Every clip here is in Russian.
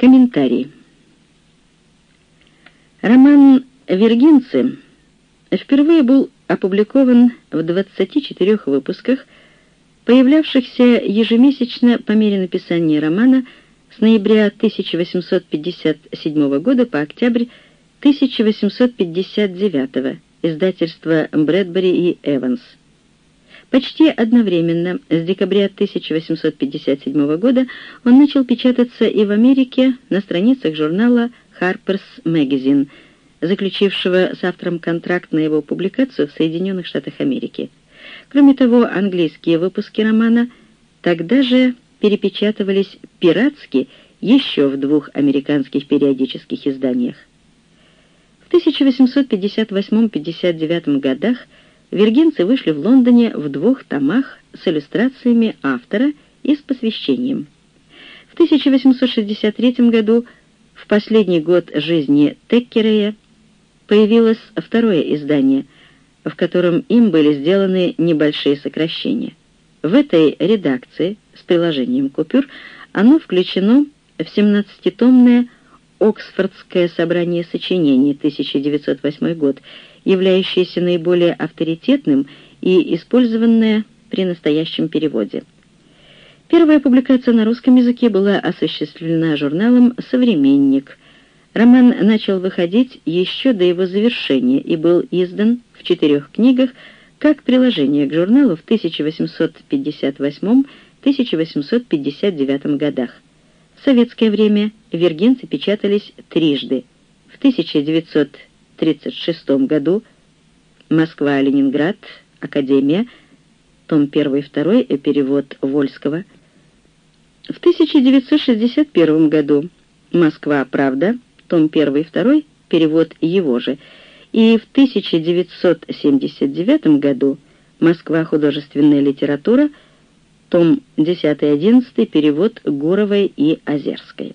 Комментарий. Роман «Виргинцы» впервые был опубликован в 24 выпусках, появлявшихся ежемесячно по мере написания романа с ноября 1857 года по октябрь 1859 издательства Брэдбери и Эванс. Почти одновременно, с декабря 1857 года, он начал печататься и в Америке на страницах журнала Harper's Magazine, заключившего с автором контракт на его публикацию в Соединенных Штатах Америки. Кроме того, английские выпуски романа тогда же перепечатывались пиратски еще в двух американских периодических изданиях. В 1858-59 годах виргинцы вышли в Лондоне в двух томах с иллюстрациями автора и с посвящением. В 1863 году, в последний год жизни Теккерея, появилось второе издание, в котором им были сделаны небольшие сокращения. В этой редакции с приложением купюр оно включено в 17-томное «Оксфордское собрание сочинений» 1908 год являющееся наиболее авторитетным и использованное при настоящем переводе. Первая публикация на русском языке была осуществлена журналом «Современник». Роман начал выходить еще до его завершения и был издан в четырех книгах как приложение к журналу в 1858-1859 годах. В советское время виргинцы печатались трижды. В 1900 1936 году Москва-Ленинград, Академия, том 1 и 2, перевод Вольского. В 1961 году Москва, Правда, том 1 и 2, перевод его же. И в 1979 году Москва, художественная литература, том 10 и 11, перевод Гуровой и Озерской.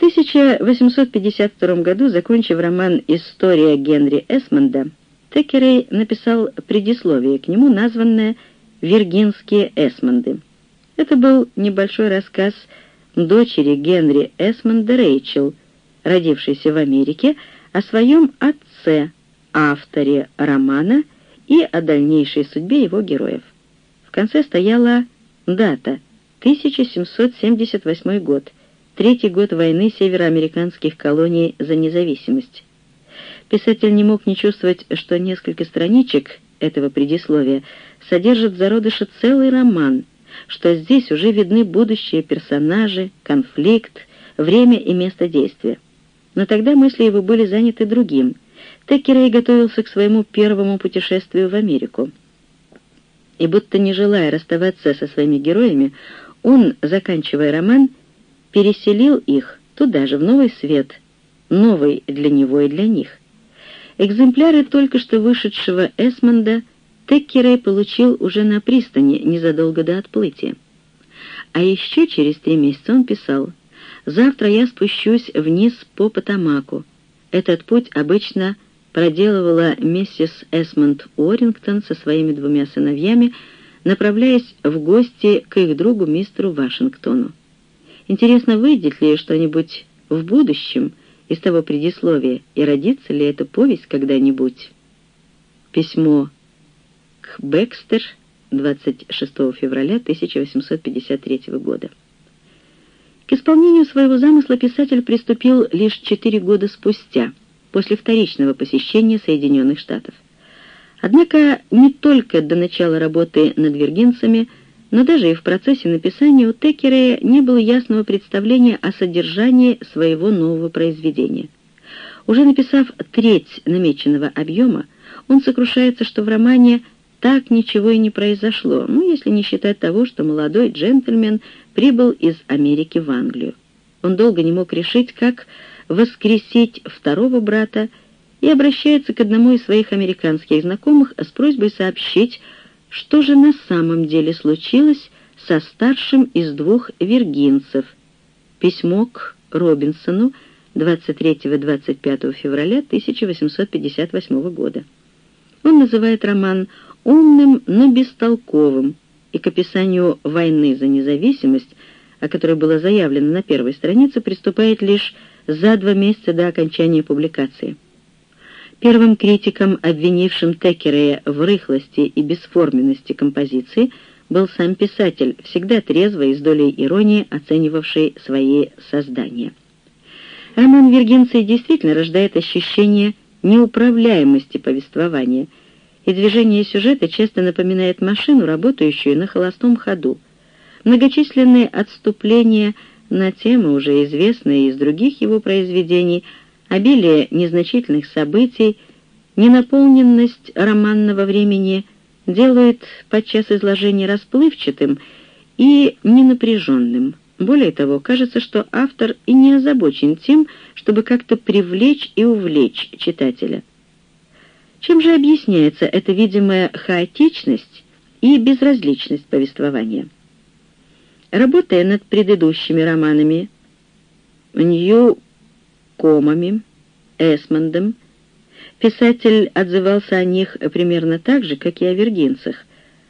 1852 году, закончив роман «История Генри Эсмонда», Текерей написал предисловие к нему, названное «Виргинские Эсмонды». Это был небольшой рассказ дочери Генри Эсмонда Рэйчел, родившейся в Америке, о своем отце, авторе романа и о дальнейшей судьбе его героев. В конце стояла дата 1778 год – третий год войны североамериканских колоний за независимость. Писатель не мог не чувствовать, что несколько страничек этого предисловия содержат в зародыше целый роман, что здесь уже видны будущие персонажи, конфликт, время и место действия. Но тогда мысли его были заняты другим. Теккерей готовился к своему первому путешествию в Америку. И будто не желая расставаться со своими героями, он, заканчивая роман, переселил их туда же, в новый свет, новый для него и для них. Экземпляры только что вышедшего Эсмонда Теккерей получил уже на пристани незадолго до отплытия. А еще через три месяца он писал «Завтра я спущусь вниз по Потамаку. Этот путь обычно проделывала миссис Эсмонд Уоррингтон со своими двумя сыновьями, направляясь в гости к их другу мистеру Вашингтону. Интересно, выйдет ли что-нибудь в будущем из того предисловия, и родится ли эта повесть когда-нибудь? Письмо к Бекстер 26 февраля 1853 года. К исполнению своего замысла писатель приступил лишь четыре года спустя, после вторичного посещения Соединенных Штатов. Однако не только до начала работы над виргинцами – но даже и в процессе написания у Теккерея не было ясного представления о содержании своего нового произведения. Уже написав треть намеченного объема, он сокрушается, что в романе так ничего и не произошло, ну, если не считать того, что молодой джентльмен прибыл из Америки в Англию. Он долго не мог решить, как воскресить второго брата, и обращается к одному из своих американских знакомых с просьбой сообщить, что же на самом деле случилось со старшим из двух виргинцев. Письмо к Робинсону 23-25 февраля 1858 года. Он называет роман «умным, но бестолковым», и к описанию войны за независимость о которой было заявлено на первой странице, приступает лишь за два месяца до окончания публикации. Первым критиком, обвинившим Теккерея в рыхлости и бесформенности композиции, был сам писатель, всегда трезво и с долей иронии оценивавший свои создания. Роман Виргинции действительно рождает ощущение неуправляемости повествования, и движение сюжета часто напоминает машину, работающую на холостом ходу. Многочисленные отступления на темы, уже известные из других его произведений, обилие незначительных событий, ненаполненность романного времени делают подчас изложение расплывчатым и ненапряженным. Более того, кажется, что автор и не озабочен тем, чтобы как-то привлечь и увлечь читателя. Чем же объясняется эта видимая хаотичность и безразличность повествования? Работая над предыдущими романами Нью-Комами, Эсмондом, писатель отзывался о них примерно так же, как и о виргинцах,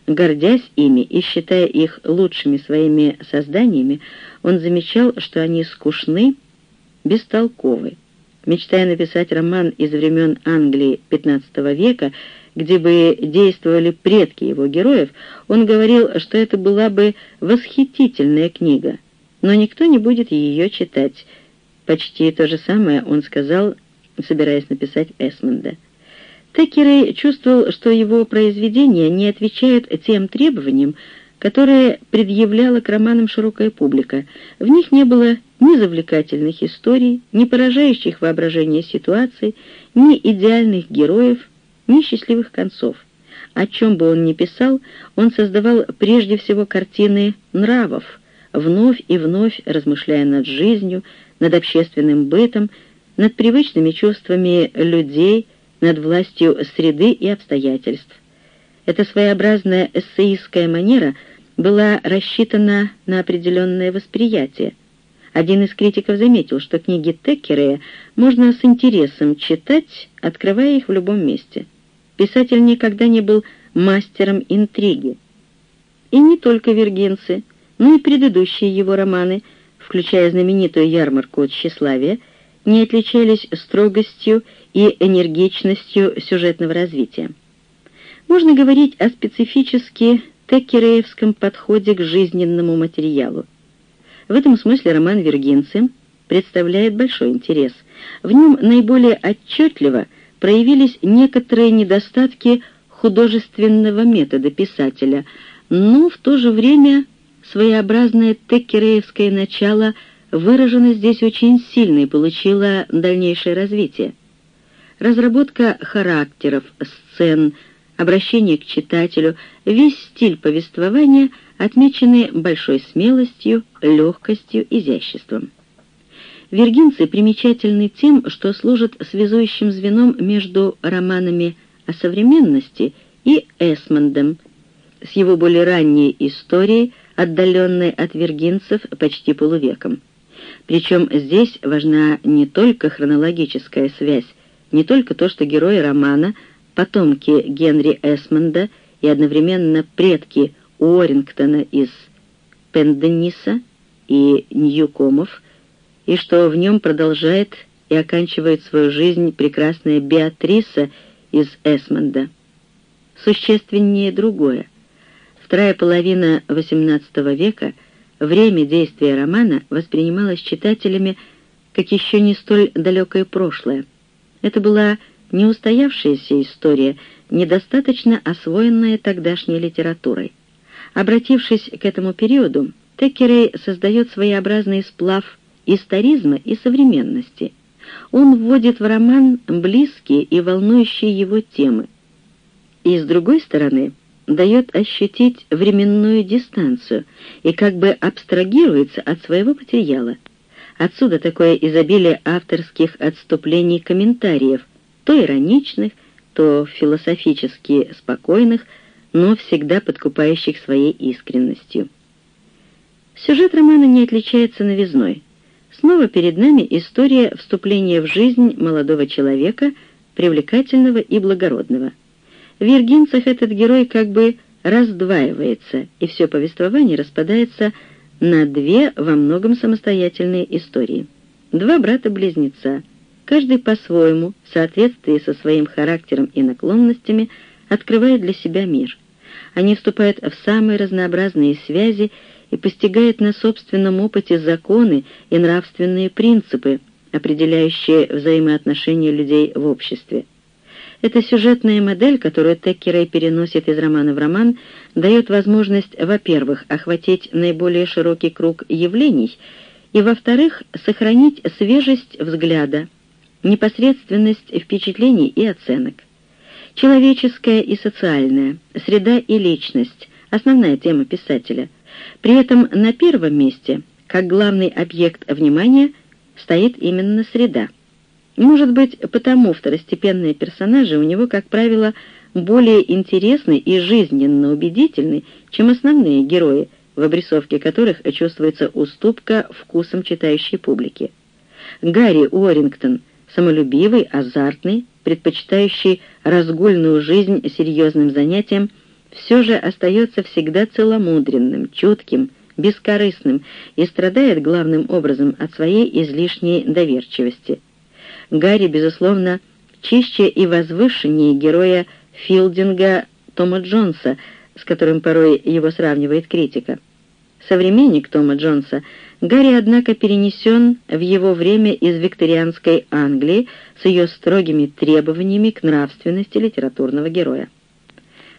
Гордясь ими и считая их лучшими своими созданиями, он замечал, что они скучны, бестолковы. Мечтая написать роман из времен Англии XV века, где бы действовали предки его героев, он говорил, что это была бы восхитительная книга, но никто не будет ее читать. Почти то же самое он сказал, собираясь написать Эсмонда. Текерей чувствовал, что его произведения не отвечают тем требованиям, которые предъявляла к романам широкая публика. В них не было ни завлекательных историй, ни поражающих воображение ситуаций, ни идеальных героев, ни счастливых концов. О чем бы он ни писал, он создавал прежде всего картины нравов, вновь и вновь размышляя над жизнью, над общественным бытом, над привычными чувствами людей, над властью среды и обстоятельств. Эта своеобразная эссеистская манера была рассчитана на определенное восприятие. Один из критиков заметил, что книги Теккерея можно с интересом читать, открывая их в любом месте. Писатель никогда не был мастером интриги. И не только «Виргинцы», но и предыдущие его романы, включая знаменитую «Ярмарку тщеславия», не отличались строгостью и энергичностью сюжетного развития. Можно говорить о специфически теккереевском подходе к жизненному материалу. В этом смысле роман «Виргинцы» представляет большой интерес. В нем наиболее отчетливо проявились некоторые недостатки художественного метода писателя, но в то же время своеобразное теккереевское начало выражено здесь очень сильно и получило дальнейшее развитие разработка характеров, сцен, обращение к читателю, весь стиль повествования отмечены большой смелостью, легкостью, изяществом. Виргинцы примечательны тем, что служат связующим звеном между романами о современности и Эсмондом, с его более ранней историей, отдаленной от виргинцев почти полувеком. Причем здесь важна не только хронологическая связь не только то, что герои романа — потомки Генри Эсмонда и одновременно предки Уоррингтона из Пендениса и Ньюкомов, и что в нем продолжает и оканчивает свою жизнь прекрасная Беатриса из Эсмонда. Существеннее другое. Вторая половина XVIII века, время действия романа воспринималось читателями как еще не столь далекое прошлое. Это была неустоявшаяся история, недостаточно освоенная тогдашней литературой. Обратившись к этому периоду, Теккерей создает своеобразный сплав историзма и современности. Он вводит в роман близкие и волнующие его темы. И, с другой стороны, дает ощутить временную дистанцию и как бы абстрагируется от своего материала – Отсюда такое изобилие авторских отступлений комментариев, то ироничных, то философически спокойных, но всегда подкупающих своей искренностью. Сюжет романа не отличается новизной. Снова перед нами история вступления в жизнь молодого человека, привлекательного и благородного. В «Виргинцах» этот герой как бы раздваивается, и все повествование распадается на две во многом самостоятельные истории. Два брата-близнеца, каждый по-своему, в соответствии со своим характером и наклонностями, открывает для себя мир. Они вступают в самые разнообразные связи и постигают на собственном опыте законы и нравственные принципы, определяющие взаимоотношения людей в обществе. Эта сюжетная модель, которую Теккерей переносит из романа в роман, дает возможность, во-первых, охватить наиболее широкий круг явлений, и, во-вторых, сохранить свежесть взгляда, непосредственность впечатлений и оценок. Человеческая и социальная, среда и личность – основная тема писателя. При этом на первом месте, как главный объект внимания, стоит именно среда – может быть, потому второстепенные персонажи у него, как правило, более интересны и жизненно убедительны, чем основные герои, в обрисовке которых чувствуется уступка вкусом читающей публики. Гарри Уоррингтон — самолюбивый, азартный, предпочитающий разгульную жизнь серьезным занятиям, все же остается всегда целомудренным, чутким, бескорыстным и страдает главным образом от своей излишней доверчивости — Гарри, безусловно, чище и возвышеннее героя Филдинга Тома Джонса, с которым порой его сравнивает критика. Современник Тома Джонса, Гарри, однако, перенесен в его время из викторианской Англии с ее строгими требованиями к нравственности литературного героя.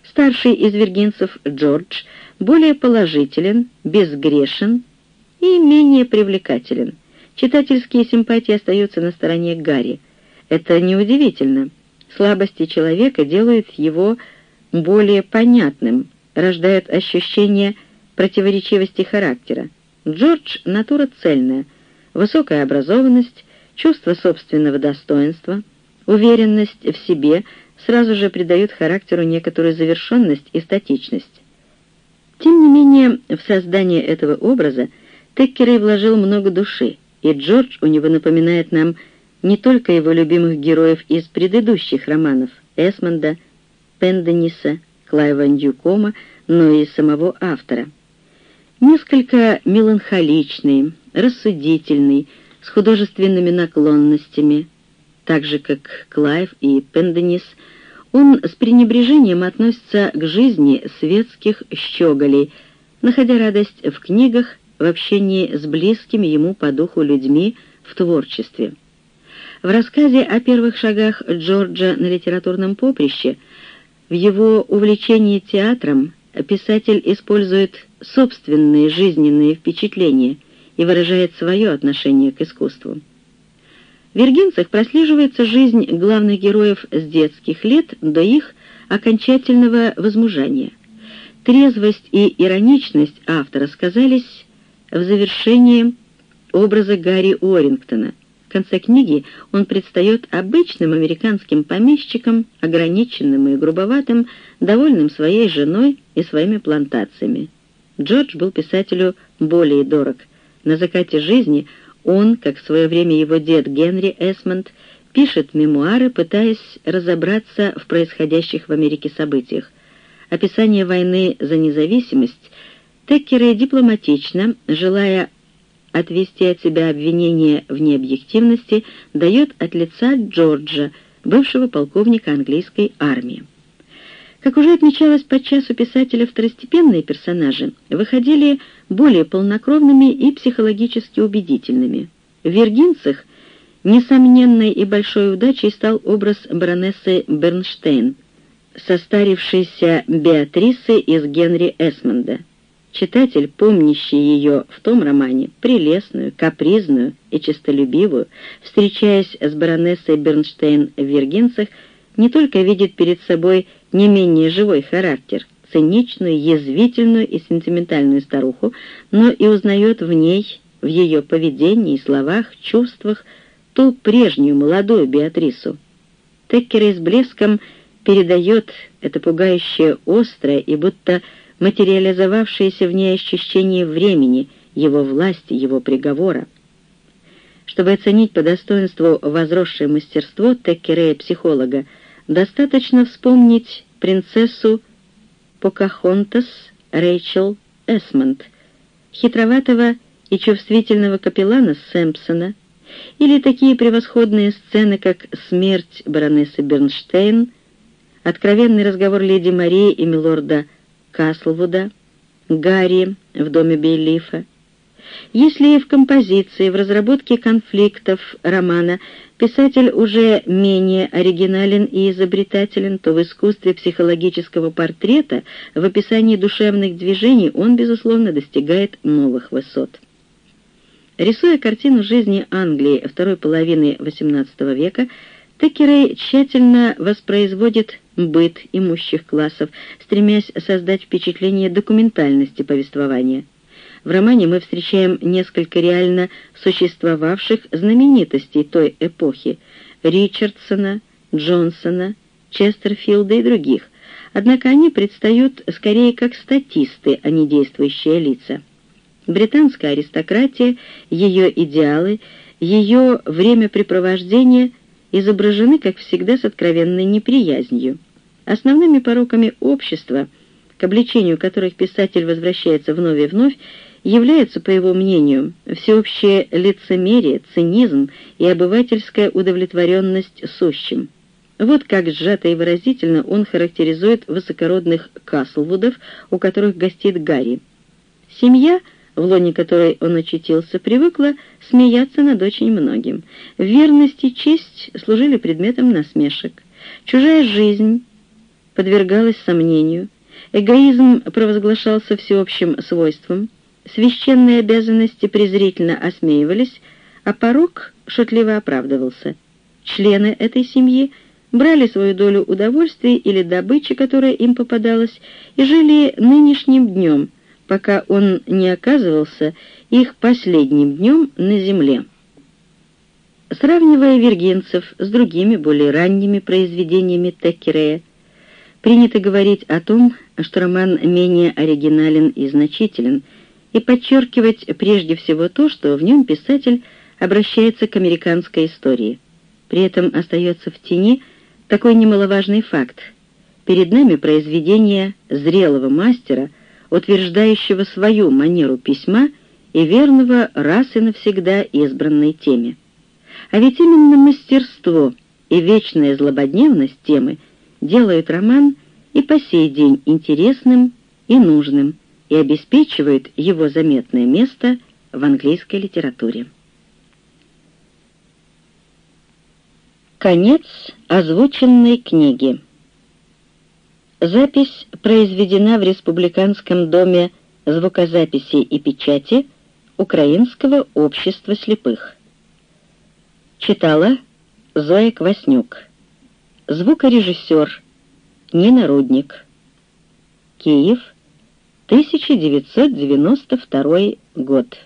Старший из виргинцев Джордж более положителен, безгрешен и менее привлекателен. Читательские симпатии остаются на стороне Гарри. Это неудивительно. Слабости человека делают его более понятным, рождают ощущение противоречивости характера. Джордж — натура цельная, высокая образованность, чувство собственного достоинства, уверенность в себе сразу же придают характеру некоторую завершенность и статичность. Тем не менее, в создание этого образа Теккерей вложил много души, и Джордж у него напоминает нам не только его любимых героев из предыдущих романов Эсмонда, Пендениса, Клайва Ньюкома, но и самого автора. Несколько меланхоличный, рассудительный, с художественными наклонностями, так же как Клайв и Пенденис, он с пренебрежением относится к жизни светских щеголей, находя радость в книгах в общении с близкими ему по духу людьми в творчестве. В рассказе о первых шагах Джорджа на литературном поприще, в его увлечении театром, писатель использует собственные жизненные впечатления и выражает свое отношение к искусству. В «Виргинцах» прослеживается жизнь главных героев с детских лет до их окончательного возмужания. Трезвость и ироничность автора сказались в завершении образа Гарри Уоррингтона. В конце книги он предстает обычным американским помещиком, ограниченным и грубоватым, довольным своей женой и своими плантациями. Джордж был писателю более дорог. На закате жизни он, как в свое время его дед Генри Эсмонд, пишет мемуары, пытаясь разобраться в происходящих в Америке событиях. Описание войны за независимость Теккерей дипломатично, желая отвести от себя обвинение в необъективности, дает от лица Джорджа, бывшего полковника английской армии. Как уже отмечалось подчас у писателя, второстепенные персонажи выходили более полнокровными и психологически убедительными. В «Виргинцах» несомненной и большой удачей стал образ баронессы Бернштейн, состарившейся Беатрисы из Генри Эсмонда. Читатель, помнящий ее в том романе, прелестную, капризную и честолюбивую, встречаясь с баронессой Бернштейн в «Виргинцах», не только видит перед собой не менее живой характер, циничную, язвительную и сентиментальную старуху, но и узнает в ней, в ее поведении, словах, чувствах, ту прежнюю молодую Беатрису. Теккерей с блеском передает это пугающее острое и будто материализовавшееся в ней ощущение времени, его власти, его приговора. Чтобы оценить по достоинству возросшее мастерство Теккерея-психолога, достаточно вспомнить принцессу Покахонтас Рэйчел Эсмонд, хитроватого и чувствительного капеллана Сэмпсона, или такие превосходные сцены, как «Смерть баронессы Бернштейн», откровенный разговор леди Марии и милорда Каслвуда, Гарри в доме Бейлифа. Если в композиции, в разработке конфликтов романа писатель уже менее оригинален и изобретателен, то в искусстве психологического портрета, в описании душевных движений он, безусловно, достигает новых высот. Рисуя картину жизни Англии второй половины XVIII века, Текерей тщательно воспроизводит быт имущих классов, стремясь создать впечатление документальности повествования. В романе мы встречаем несколько реально существовавших знаменитостей той эпохи — Ричардсона, Джонсона, Честерфилда и других, однако они предстают скорее как статисты, а не действующие лица. Британская аристократия, ее идеалы, ее времяпрепровождение изображены, как всегда, с откровенной неприязнью. Основными пороками общества, к обличению которых писатель возвращается вновь и вновь, являются, по его мнению, всеобщее лицемерие, цинизм и обывательская удовлетворенность сущим. Вот как сжато и выразительно он характеризует высокородных Каслвудов, у которых гостит Гарри. Семья — в лоне которой он очутился, привыкла смеяться над очень многим. Верность и честь служили предметом насмешек. Чужая жизнь подвергалась сомнению, эгоизм провозглашался всеобщим свойством, священные обязанности презрительно осмеивались, а порог шутливо оправдывался. Члены этой семьи брали свою долю удовольствий или добычи, которая им попадалась, и жили нынешним днем – пока он не оказывался их последним днем на земле. Сравнивая Вергенцев с другими, более ранними произведениями Теккерея, принято говорить о том, что роман менее оригинален и значителен, и подчеркивать прежде всего то, что в нем писатель обращается к американской истории. При этом остается в тени такой немаловажный факт. Перед нами произведение зрелого мастера – утверждающего свою манеру письма и верного раз и навсегда избранной теме. А ведь именно мастерство и вечная злободневность темы делают роман и по сей день интересным и нужным и обеспечивают его заметное место в английской литературе. Конец озвученной книги. Запись произведена в Республиканском доме звукозаписи и печати Украинского общества слепых. Читала Зоя Кваснюк. Звукорежиссер Нина Рудник. Киев, 1992 год.